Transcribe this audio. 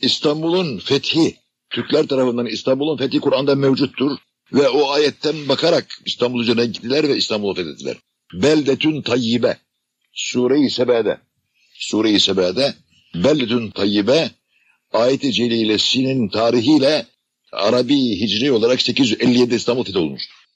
İstanbul'un fethi, Türkler tarafından İstanbul'un fethi Kur'an'da mevcuttur. Ve o ayetten bakarak İstanbul üzerine gittiler ve İstanbul'u fethettiler. Beldetün tayyibe. Sure-i Sebe'de. Sure-i Sebe'de Beldetün tayyibe ayet-i celilesinin tarihiyle Arabi Hicri olarak 857 İstanbul fethedilmiştir.